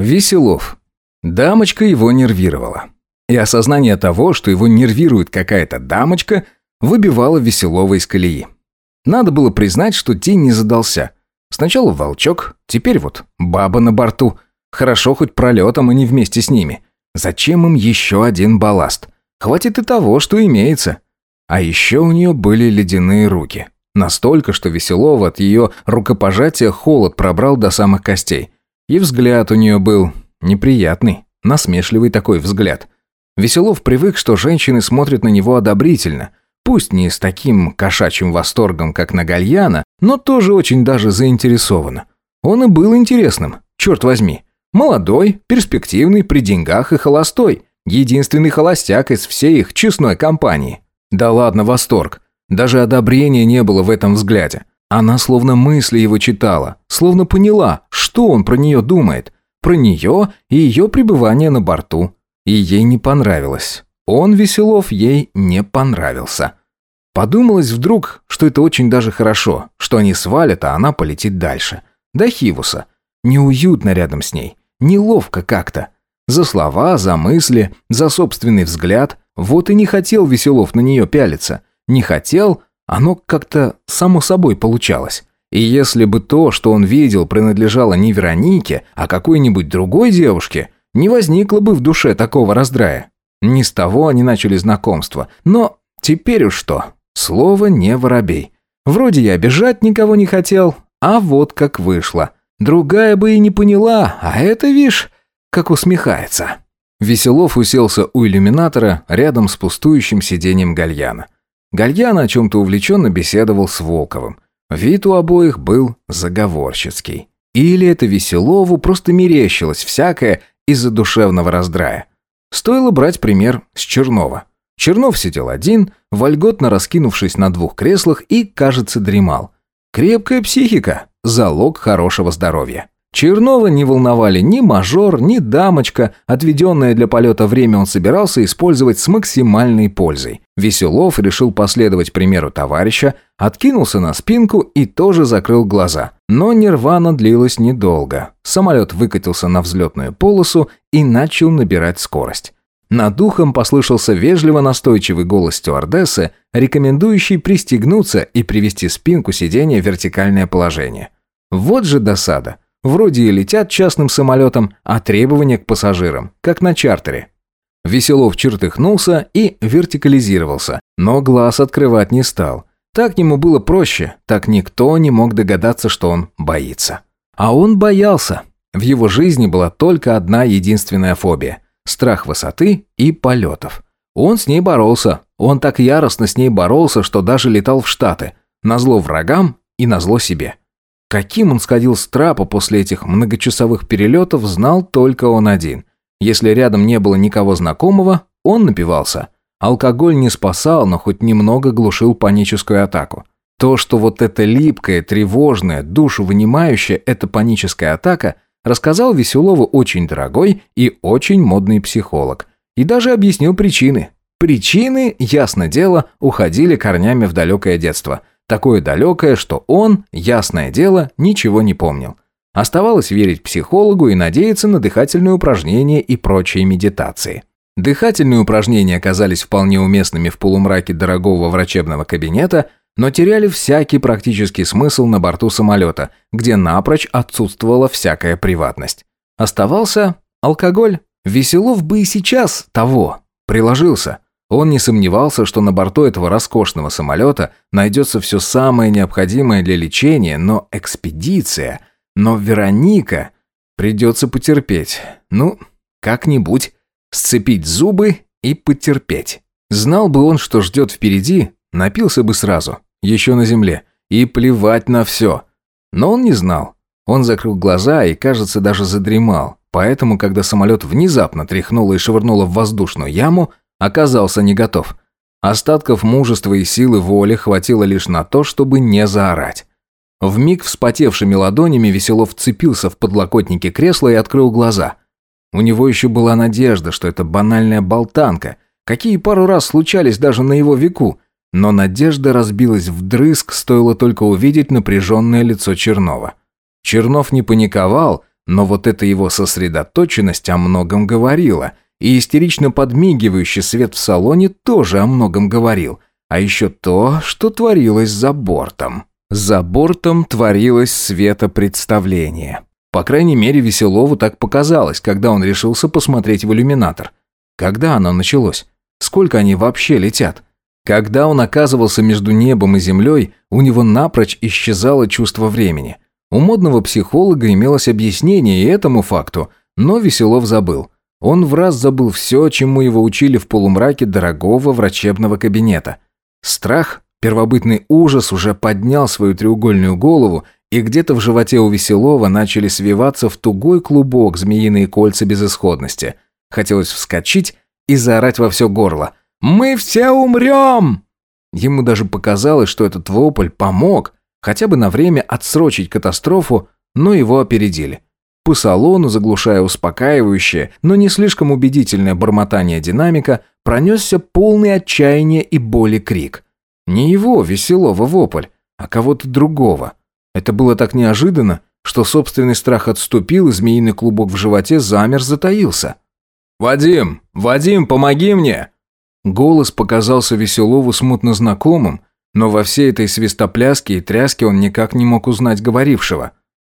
Веселов. Дамочка его нервировала. И осознание того, что его нервирует какая-то дамочка, выбивало Веселова из колеи. Надо было признать, что день не задался. Сначала волчок, теперь вот баба на борту. Хорошо хоть пролетом, а не вместе с ними. Зачем им еще один балласт? Хватит и того, что имеется. А еще у нее были ледяные руки. Настолько, что Веселова от ее рукопожатия холод пробрал до самых костей – и взгляд у нее был неприятный, насмешливый такой взгляд. Веселов привык, что женщины смотрят на него одобрительно. Пусть не с таким кошачьим восторгом, как на Гальяна, но тоже очень даже заинтересованно. Он и был интересным, черт возьми. Молодой, перспективный, при деньгах и холостой. Единственный холостяк из всей их честной компании. Да ладно, восторг. Даже одобрения не было в этом взгляде. Она словно мысли его читала, словно поняла, что он про нее думает. Про нее и ее пребывание на борту. И ей не понравилось. Он, Веселов, ей не понравился. Подумалось вдруг, что это очень даже хорошо, что они свалят, а она полетит дальше. До Хивуса. Неуютно рядом с ней. Неловко как-то. За слова, за мысли, за собственный взгляд. Вот и не хотел Веселов на нее пялиться. Не хотел, оно как-то само собой получалось. И если бы то, что он видел, принадлежало не Веронике, а какой-нибудь другой девушке, не возникло бы в душе такого раздрая. Не с того они начали знакомство. Но теперь уж что? Слово не воробей. Вроде я обижать никого не хотел, а вот как вышло. Другая бы и не поняла, а это, вишь, как усмехается. Веселов уселся у иллюминатора рядом с пустующим сиденьем гальяна. Гальяна о чем-то увлеченно беседовал с Волковым. Вид у обоих был заговорщицкий. Или это Веселову просто мерещилось всякое из-за душевного раздрая. Стоило брать пример с Чернова. Чернов сидел один, вольготно раскинувшись на двух креслах и, кажется, дремал. Крепкая психика – залог хорошего здоровья. Чернова не волновали ни мажор, ни дамочка. Отведенное для полета время он собирался использовать с максимальной пользой. Веселов решил последовать примеру товарища, откинулся на спинку и тоже закрыл глаза. Но нирвана длилась недолго. Самолет выкатился на взлетную полосу и начал набирать скорость. Над духом послышался вежливо настойчивый голос стюардессы, рекомендующий пристегнуться и привести спинку сиденья в вертикальное положение. Вот же досада. Вроде и летят частным самолетом, а требования к пассажирам, как на чартере. Веселов чертыхнулся и вертикализировался, но глаз открывать не стал. Так ему было проще, так никто не мог догадаться, что он боится. А он боялся. В его жизни была только одна единственная фобия – страх высоты и полетов. Он с ней боролся, он так яростно с ней боролся, что даже летал в Штаты, назло врагам и назло себе. Каким он сходил с трапа после этих многочасовых перелетов, знал только он один. Если рядом не было никого знакомого, он напивался. Алкоголь не спасал, но хоть немного глушил паническую атаку. То, что вот эта липкая, тревожная, душу вынимающая эта паническая атака, рассказал Веселову очень дорогой и очень модный психолог. И даже объяснил причины. Причины, ясно дело, уходили корнями в далекое детство – Такое далекое, что он, ясное дело, ничего не помнил. Оставалось верить психологу и надеяться на дыхательные упражнения и прочие медитации. Дыхательные упражнения оказались вполне уместными в полумраке дорогого врачебного кабинета, но теряли всякий практический смысл на борту самолета, где напрочь отсутствовала всякая приватность. Оставался алкоголь. Веселов бы и сейчас того. Приложился. Он не сомневался, что на борту этого роскошного самолета найдется все самое необходимое для лечения, но экспедиция, но Вероника придется потерпеть. Ну, как-нибудь сцепить зубы и потерпеть. Знал бы он, что ждет впереди, напился бы сразу, еще на земле, и плевать на все. Но он не знал. Он закрыл глаза и, кажется, даже задремал. Поэтому, когда самолет внезапно тряхнуло и швырнуло в воздушную яму, оказался не готов. Остатков мужества и силы воли хватило лишь на то, чтобы не заорать. Вмиг вспотевшими ладонями Веселов вцепился в подлокотники кресла и открыл глаза. У него еще была надежда, что это банальная болтанка, какие пару раз случались даже на его веку, но надежда разбилась вдрызг, стоило только увидеть напряженное лицо Чернова. Чернов не паниковал, но вот эта его сосредоточенность о многом говорила – и истерично подмигивающий свет в салоне тоже о многом говорил. А еще то, что творилось за бортом. За бортом творилось светопредставление. По крайней мере, Веселову так показалось, когда он решился посмотреть в иллюминатор. Когда оно началось? Сколько они вообще летят? Когда он оказывался между небом и землей, у него напрочь исчезало чувство времени. У модного психолога имелось объяснение и этому факту, но Веселов забыл. Он в раз забыл все, чему его учили в полумраке дорогого врачебного кабинета. Страх, первобытный ужас уже поднял свою треугольную голову, и где-то в животе у Веселова начали свиваться в тугой клубок змеиные кольца безысходности. Хотелось вскочить и заорать во все горло. «Мы все умрем!» Ему даже показалось, что этот вопль помог хотя бы на время отсрочить катастрофу, но его опередили по салону, заглушая успокаивающее, но не слишком убедительное бормотание динамика, пронесся полный отчаяния и боли крик. Не его веселого вопль, а кого-то другого. Это было так неожиданно, что собственный страх отступил, и змеиный клубок в животе замер, затаился. «Вадим! Вадим, помоги мне!» Голос показался Веселову смутно знакомым, но во всей этой свистопляске и тряске он никак не мог узнать говорившего.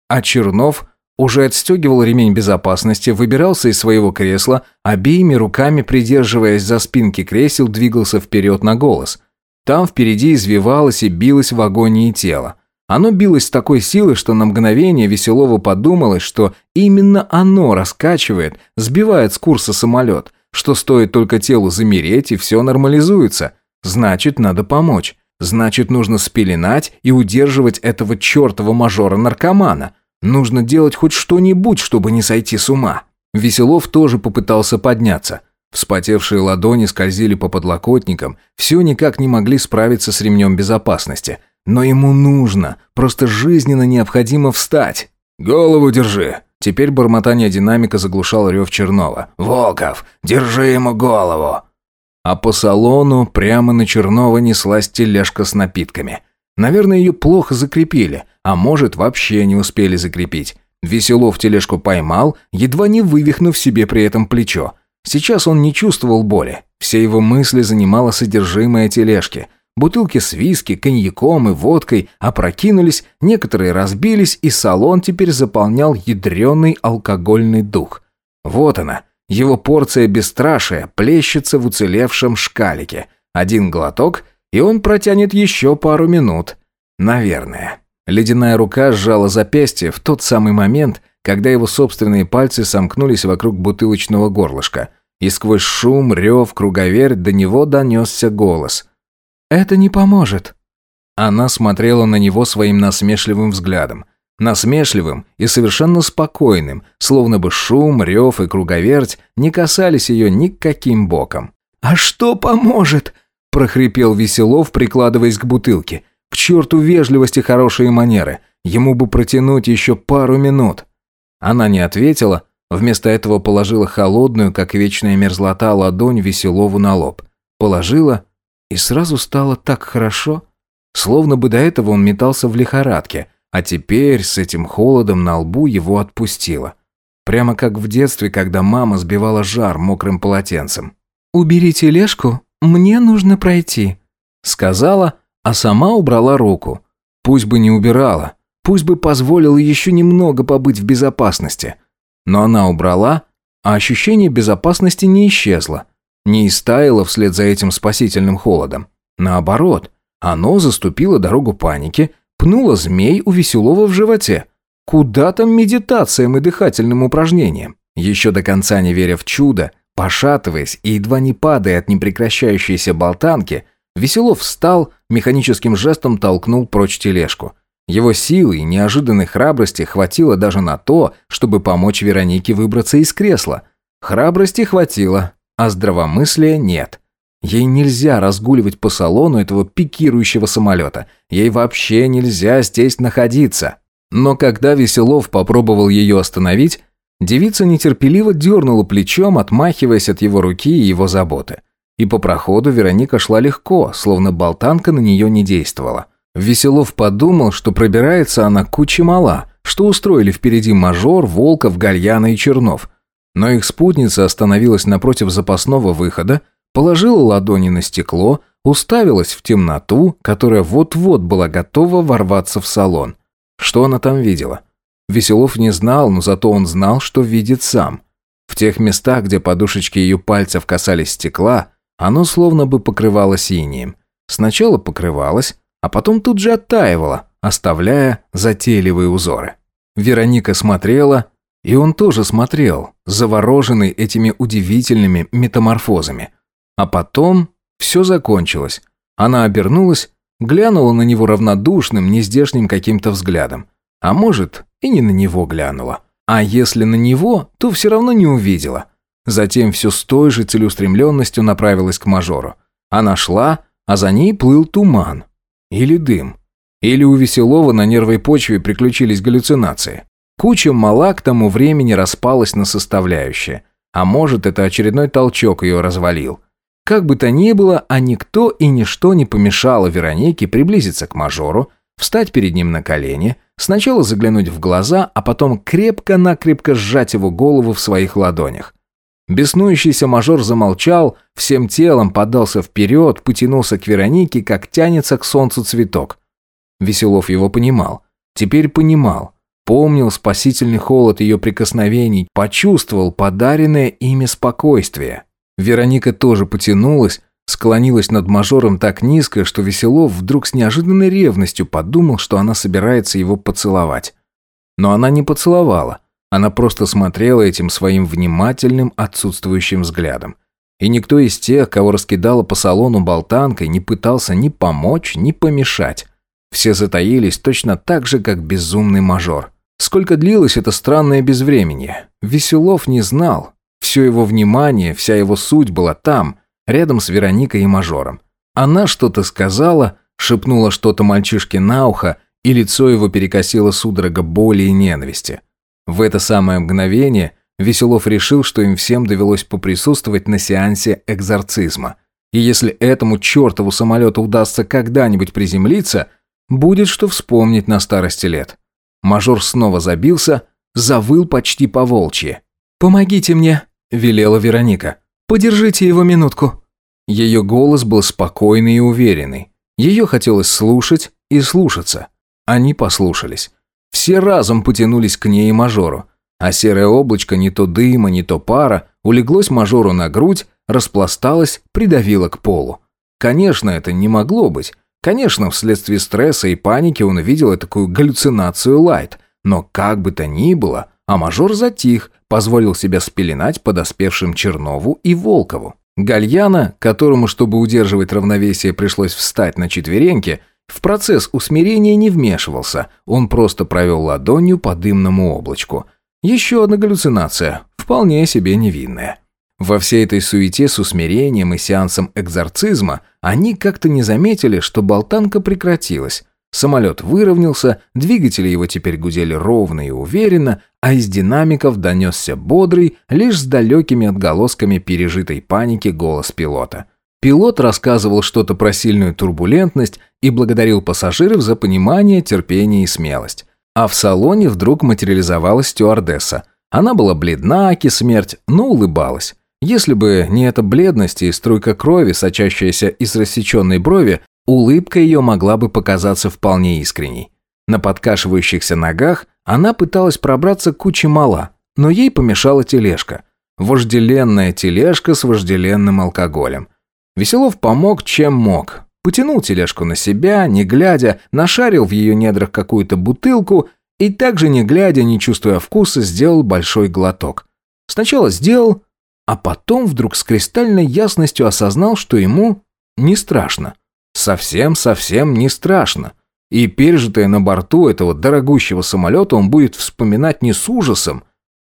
А Чернов уже отстегивал ремень безопасности, выбирался из своего кресла, обеими руками, придерживаясь за спинки кресел, двигался вперед на голос. Там впереди извивалось и билось в агонии тело. Оно билось с такой силой, что на мгновение Веселова подумалось, что именно оно раскачивает, сбивает с курса самолет, что стоит только телу замереть и все нормализуется. Значит, надо помочь. Значит, нужно спеленать и удерживать этого чертова мажора-наркомана. Нужно делать хоть что-нибудь, чтобы не сойти с ума. Веселов тоже попытался подняться. Вспотевшие ладони скользили по подлокотникам, все никак не могли справиться с ремнем безопасности. Но ему нужно, просто жизненно необходимо встать. «Голову держи!» Теперь бормотание динамика заглушал рев Чернова. «Волков, держи ему голову!» А по салону прямо на Чернова неслась тележка с напитками – Наверное, ее плохо закрепили, а может, вообще не успели закрепить. Веселов тележку поймал, едва не вывихнув себе при этом плечо. Сейчас он не чувствовал боли. Все его мысли занимало содержимое тележки. Бутылки с виски, коньяком и водкой опрокинулись, некоторые разбились, и салон теперь заполнял ядреный алкогольный дух. Вот она, его порция бесстрашия плещется в уцелевшем шкалике. Один глоток, и он протянет еще пару минут. Наверное. Ледяная рука сжала запястье в тот самый момент, когда его собственные пальцы сомкнулись вокруг бутылочного горлышка. И сквозь шум, рев, круговерть до него донесся голос. «Это не поможет». Она смотрела на него своим насмешливым взглядом. Насмешливым и совершенно спокойным, словно бы шум, рев и круговерть не касались ее никаким боком. «А что поможет?» прохрипел Веселов, прикладываясь к бутылке. К черту вежливости хорошие манеры. Ему бы протянуть еще пару минут. Она не ответила, вместо этого положила холодную, как вечная мерзлота, ладонь Веселову на лоб. Положила, и сразу стало так хорошо. Словно бы до этого он метался в лихорадке, а теперь с этим холодом на лбу его отпустило. Прямо как в детстве, когда мама сбивала жар мокрым полотенцем. Уберите тележку «Мне нужно пройти», — сказала, а сама убрала руку. Пусть бы не убирала, пусть бы позволила еще немного побыть в безопасности. Но она убрала, а ощущение безопасности не исчезло, не истаяло вслед за этим спасительным холодом. Наоборот, оно заступило дорогу паники, пнуло змей у веселого в животе. Куда там медитациям и дыхательным упражнениям? Еще до конца не веря в чудо, Пошатываясь и едва не падая от непрекращающейся болтанки, Веселов встал, механическим жестом толкнул прочь тележку. Его силы и неожиданной храбрости хватило даже на то, чтобы помочь Веронике выбраться из кресла. Храбрости хватило, а здравомыслия нет. Ей нельзя разгуливать по салону этого пикирующего самолета. Ей вообще нельзя здесь находиться. Но когда Веселов попробовал ее остановить, Девица нетерпеливо дернула плечом, отмахиваясь от его руки и его заботы. И по проходу Вероника шла легко, словно болтанка на нее не действовала. Веселов подумал, что пробирается она куча мала, что устроили впереди мажор, Волков, Гальяна и Чернов. Но их спутница остановилась напротив запасного выхода, положила ладони на стекло, уставилась в темноту, которая вот-вот была готова ворваться в салон. Что она там видела? — Веселов не знал, но зато он знал, что видит сам. В тех местах, где подушечки ее пальцев касались стекла, оно словно бы покрывалось инием. Сначала покрывалось, а потом тут же оттаивало, оставляя затейливые узоры. Вероника смотрела, и он тоже смотрел, завороженный этими удивительными метаморфозами. А потом все закончилось. Она обернулась, глянула на него равнодушным, нездешним каким-то взглядом. А может, и не на него глянула. А если на него, то все равно не увидела. Затем все с той же целеустремленностью направилась к мажору. Она шла, а за ней плыл туман. Или дым. Или у Веселова на нервной почве приключились галлюцинации. Куча мала к тому времени распалась на составляющие. А может, это очередной толчок ее развалил. Как бы то ни было, а никто и ничто не помешало Веронике приблизиться к мажору, встать перед ним на колени, сначала заглянуть в глаза, а потом крепко-накрепко сжать его голову в своих ладонях. Беснующийся мажор замолчал, всем телом подался вперед, потянулся к Веронике, как тянется к солнцу цветок. Веселов его понимал. Теперь понимал. Помнил спасительный холод ее прикосновений, почувствовал подаренное ими спокойствие. Вероника тоже потянулась, Склонилась над мажором так низко, что Веселов вдруг с неожиданной ревностью подумал, что она собирается его поцеловать. Но она не поцеловала. Она просто смотрела этим своим внимательным, отсутствующим взглядом. И никто из тех, кого раскидала по салону болтанкой, не пытался ни помочь, ни помешать. Все затаились точно так же, как безумный мажор. Сколько длилось это странное безвременье? Веселов не знал. Все его внимание, вся его суть была там, рядом с Вероникой и мажором. Она что-то сказала, шепнула что-то мальчишке на ухо, и лицо его перекосило судорога боли и ненависти. В это самое мгновение Веселов решил, что им всем довелось поприсутствовать на сеансе экзорцизма. И если этому чертову самолету удастся когда-нибудь приземлиться, будет что вспомнить на старости лет. Мажор снова забился, завыл почти по-волчьи. «Помогите мне!» – велела Вероника. Подержите его минутку». Ее голос был спокойный и уверенный. Ее хотелось слушать и слушаться. Они послушались. Все разом потянулись к ней и мажору. А серое облачко, не то дыма, не то пара, улеглось мажору на грудь, распласталось, придавило к полу. Конечно, это не могло быть. Конечно, вследствие стресса и паники он увидел такую галлюцинацию Лайт. Но как бы то ни было, а мажор затих, позволил себя спеленать подоспевшим Чернову и Волкову. Гальяна, которому, чтобы удерживать равновесие, пришлось встать на четвереньки, в процесс усмирения не вмешивался, он просто провел ладонью по дымному облачку. Еще одна галлюцинация, вполне себе невинная. Во всей этой суете с усмирением и сеансом экзорцизма они как-то не заметили, что болтанка прекратилась, Самолет выровнялся, двигатели его теперь гудели ровно и уверенно, а из динамиков донесся бодрый, лишь с далекими отголосками пережитой паники голос пилота. Пилот рассказывал что-то про сильную турбулентность и благодарил пассажиров за понимание, терпение и смелость. А в салоне вдруг материализовалась стюардесса. Она была бледна, аки смерть, но улыбалась. Если бы не эта бледность и струйка крови, сочащаяся из рассеченной брови, Улыбка ее могла бы показаться вполне искренней. На подкашивающихся ногах она пыталась пробраться к куче мала, но ей помешала тележка. Вожделенная тележка с вожделенным алкоголем. Веселов помог, чем мог. Потянул тележку на себя, не глядя, нашарил в ее недрах какую-то бутылку и также не глядя, не чувствуя вкуса, сделал большой глоток. Сначала сделал, а потом вдруг с кристальной ясностью осознал, что ему не страшно совсем-совсем не страшно. И пережитое на борту этого дорогущего самолета он будет вспоминать не с ужасом,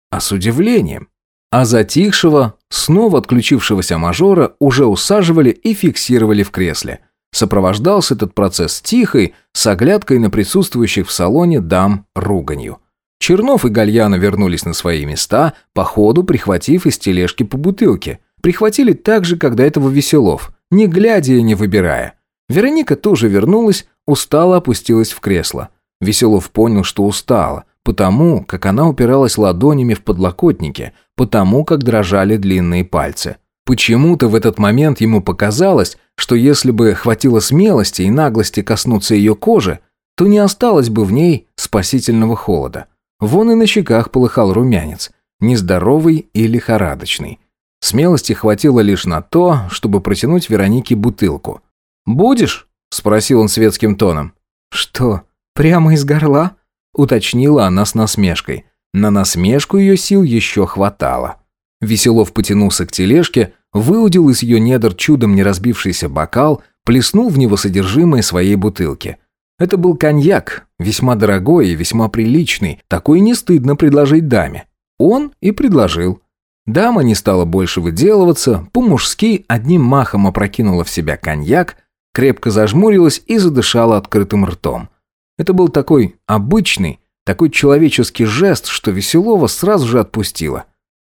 а с удивлением. А затихшего, снова отключившегося мажора уже усаживали и фиксировали в кресле. Сопровождался этот процесс тихой, с оглядкой на присутствующих в салоне дам руганью. Чернов и Гальяна вернулись на свои места, по ходу прихватив из тележки по бутылке. Прихватили так же, как до этого Веселов, не глядя и не выбирая. Вероника тоже вернулась, устало опустилась в кресло. Веселов понял, что устала, потому, как она упиралась ладонями в подлокотники, потому, как дрожали длинные пальцы. Почему-то в этот момент ему показалось, что если бы хватило смелости и наглости коснуться ее кожи, то не осталось бы в ней спасительного холода. Вон и на щеках полыхал румянец, нездоровый и лихорадочный. Смелости хватило лишь на то, чтобы протянуть Веронике бутылку – «Будешь?» – спросил он светским тоном. «Что, прямо из горла?» – уточнила она с насмешкой. На насмешку ее сил еще хватало. Веселов потянулся к тележке, выудил из ее недр чудом не разбившийся бокал, плеснул в него содержимое своей бутылки. Это был коньяк, весьма дорогой и весьма приличный, такой не стыдно предложить даме. Он и предложил. Дама не стала больше выделываться, по-мужски одним махом опрокинула в себя коньяк – крепко зажмурилась и задышала открытым ртом. Это был такой обычный, такой человеческий жест, что Веселова сразу же отпустила.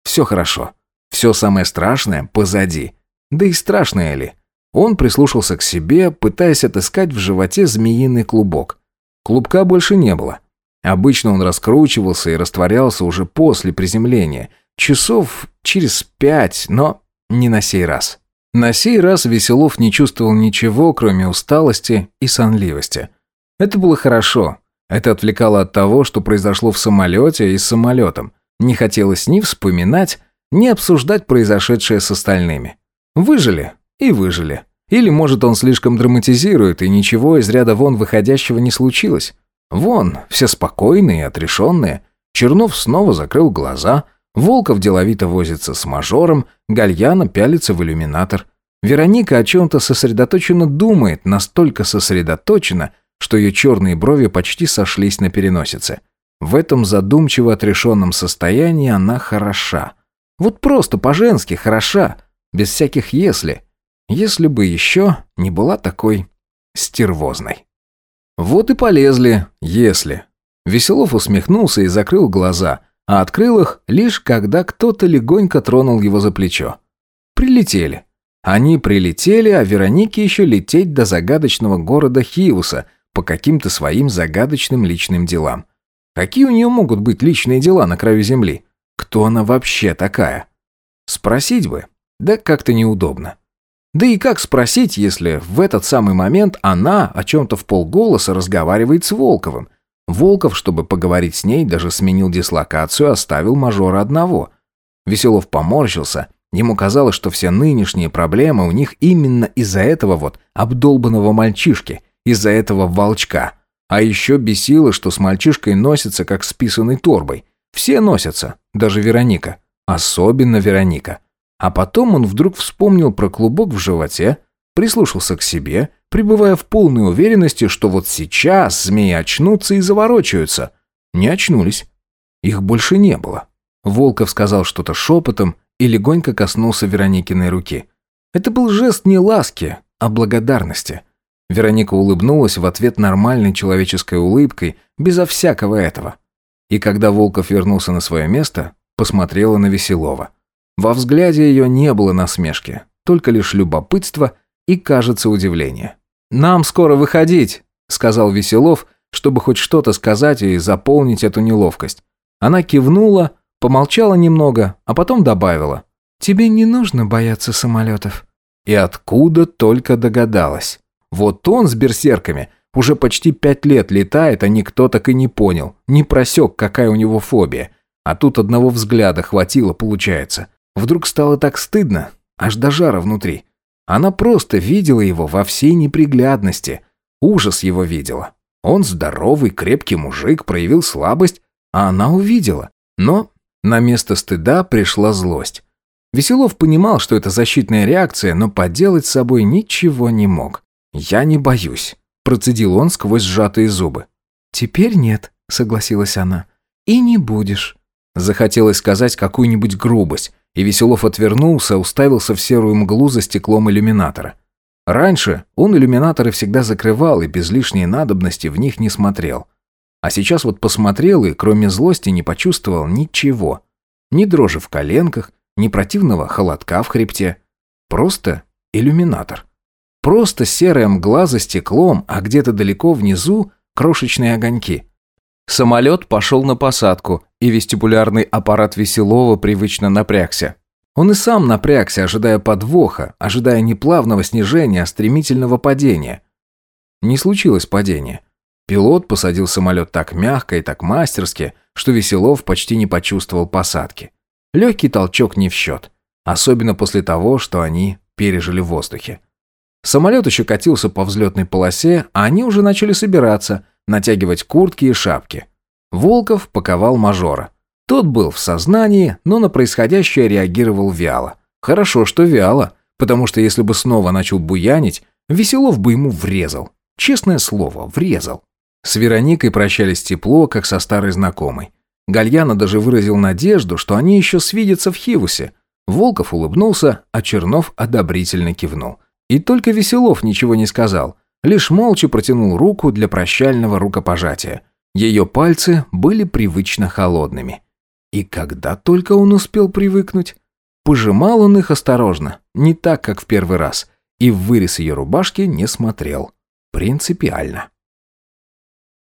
Все хорошо. Все самое страшное позади. Да и страшное ли? Он прислушался к себе, пытаясь отыскать в животе змеиный клубок. Клубка больше не было. Обычно он раскручивался и растворялся уже после приземления, часов через пять, но не на сей раз. На сей раз Веселов не чувствовал ничего, кроме усталости и сонливости. Это было хорошо. Это отвлекало от того, что произошло в самолете и с самолетом. Не хотелось ни вспоминать, ни обсуждать произошедшее с остальными. Выжили и выжили. Или, может, он слишком драматизирует, и ничего из ряда вон выходящего не случилось. Вон, все спокойные, отрешенные. Чернов снова закрыл глаза – Волков деловито возится с мажором, Гальяна пялится в иллюминатор. Вероника о чем-то сосредоточенно думает, настолько сосредоточена, что ее черные брови почти сошлись на переносице. В этом задумчиво отрешенном состоянии она хороша. Вот просто по-женски хороша, без всяких «если». Если бы еще не была такой стервозной. Вот и полезли «если». Веселов усмехнулся и закрыл глаза – а открыл их лишь когда кто-то легонько тронул его за плечо. Прилетели. Они прилетели, а Веронике еще лететь до загадочного города Хиуса по каким-то своим загадочным личным делам. Какие у нее могут быть личные дела на краю земли? Кто она вообще такая? Спросить бы. Да как-то неудобно. Да и как спросить, если в этот самый момент она о чем-то в полголоса разговаривает с Волковым, Волков, чтобы поговорить с ней, даже сменил дислокацию, оставил мажора одного. Веселов поморщился. Ему казалось, что все нынешние проблемы у них именно из-за этого вот обдолбанного мальчишки, из-за этого волчка. А еще бесило, что с мальчишкой носится, как с писаной торбой. Все носятся, даже Вероника. Особенно Вероника. А потом он вдруг вспомнил про клубок в животе, прислушался к себе, пребывая в полной уверенности, что вот сейчас змеи очнутся и заворочаются. Не очнулись. Их больше не было. Волков сказал что-то шепотом и легонько коснулся Вероникиной руки. Это был жест не ласки, а благодарности. Вероника улыбнулась в ответ нормальной человеческой улыбкой, безо всякого этого. И когда Волков вернулся на свое место, посмотрела на Веселова. Во взгляде ее не было насмешки, только лишь любопытство – и, кажется, удивление. «Нам скоро выходить», — сказал Веселов, чтобы хоть что-то сказать и заполнить эту неловкость. Она кивнула, помолчала немного, а потом добавила. «Тебе не нужно бояться самолетов». И откуда только догадалась. Вот он с берсерками уже почти пять лет летает, а никто так и не понял, не просек, какая у него фобия. А тут одного взгляда хватило, получается. Вдруг стало так стыдно, аж до жара внутри. Она просто видела его во всей неприглядности. Ужас его видела. Он здоровый, крепкий мужик, проявил слабость, а она увидела. Но на место стыда пришла злость. Веселов понимал, что это защитная реакция, но поделать с собой ничего не мог. «Я не боюсь», – процедил он сквозь сжатые зубы. «Теперь нет», – согласилась она. «И не будешь». Захотелось сказать какую-нибудь грубость, и Веселов отвернулся, уставился в серую мглу за стеклом иллюминатора. Раньше он иллюминаторы всегда закрывал и без лишней надобности в них не смотрел. А сейчас вот посмотрел и, кроме злости, не почувствовал ничего. Ни дрожи в коленках, ни противного холодка в хребте. Просто иллюминатор. Просто серая мгла за стеклом, а где-то далеко внизу крошечные огоньки. Самолет пошел на посадку, и вестибулярный аппарат Веселова привычно напрягся. Он и сам напрягся, ожидая подвоха, ожидая не плавного снижения, а стремительного падения. Не случилось падения. Пилот посадил самолет так мягко и так мастерски, что Веселов почти не почувствовал посадки. Легкий толчок не в счет, особенно после того, что они пережили в воздухе. Самолет еще катился по взлетной полосе, а они уже начали собираться, натягивать куртки и шапки. Волков паковал мажора. Тот был в сознании, но на происходящее реагировал вяло. Хорошо, что вяло, потому что если бы снова начал буянить, Веселов бы ему врезал. Честное слово, врезал. С Вероникой прощались тепло, как со старой знакомой. Гальяна даже выразил надежду, что они еще свидятся в Хивусе. Волков улыбнулся, а Чернов одобрительно кивнул. И только Веселов ничего не сказал, лишь молча протянул руку для прощального рукопожатия – ее пальцы были привычно холодными. И когда только он успел привыкнуть? Пожимал он их осторожно, не так, как в первый раз, и в вырез ее рубашки не смотрел. Принципиально.